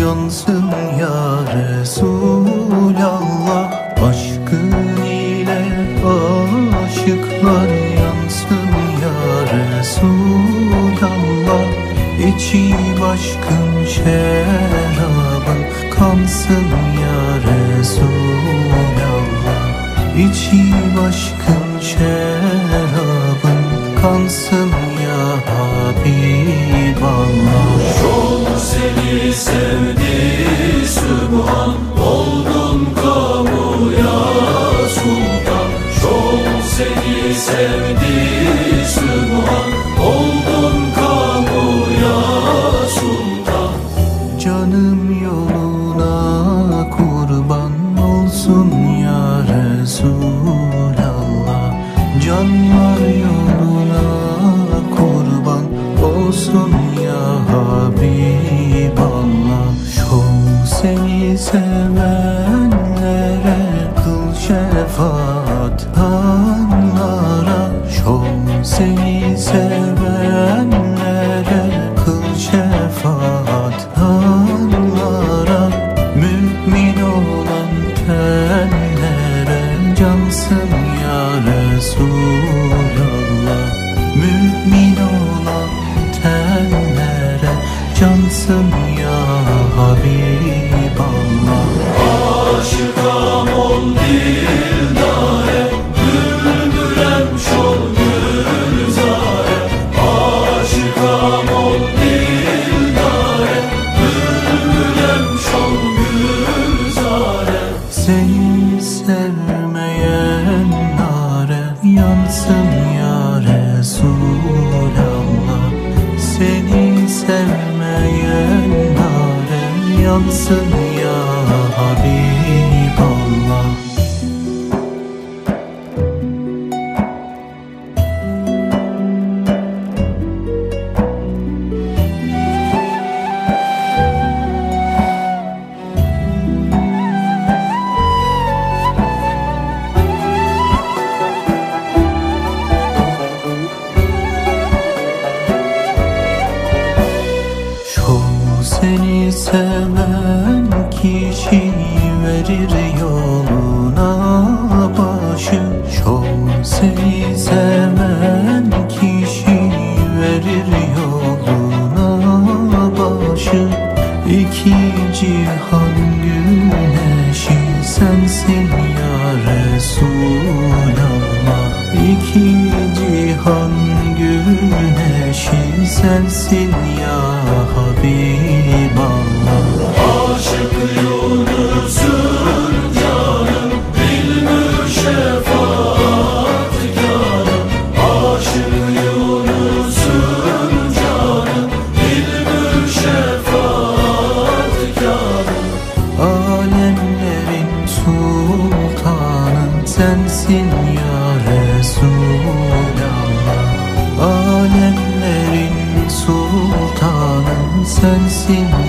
yansın ya Resulallah. Aşkın ile aşıklar yansın ya Resulallah. İçi aşkın şerabın kansın ya Resulallah. İçi aşkın şerabın kansın ya Habiballah seni sevdi Sübhan Oldun kamuya sultan. Çok seni sevdi Sübhan Oldun kamuya sultan. Canım yoluna kurban olsun ya Resulallah. Canlar yoluna kurban olsun ya Habiballah seni sevenlere kıl şefaat hanlara Çok seni sevenlere kıl şefaat hanlara Mümin olan tenlere cansın ya Resulallah. Mümin olan tenlere cansın ya Habiballah Aşıkam ol dildare Bülbülem şol gülzare. Aşıkam ol dildare Bülbülem şol gülzare. Seni sevmeyen nare yansın ya Resulallah. Seni sevmeyen nare yansın ya Habiballah seven kişi verir yoluna başı. Çok seni seven kişi verir yoluna başı. İki cihan güneşi sensin ya Resulallah. İki cihan güneşi sensin ya 天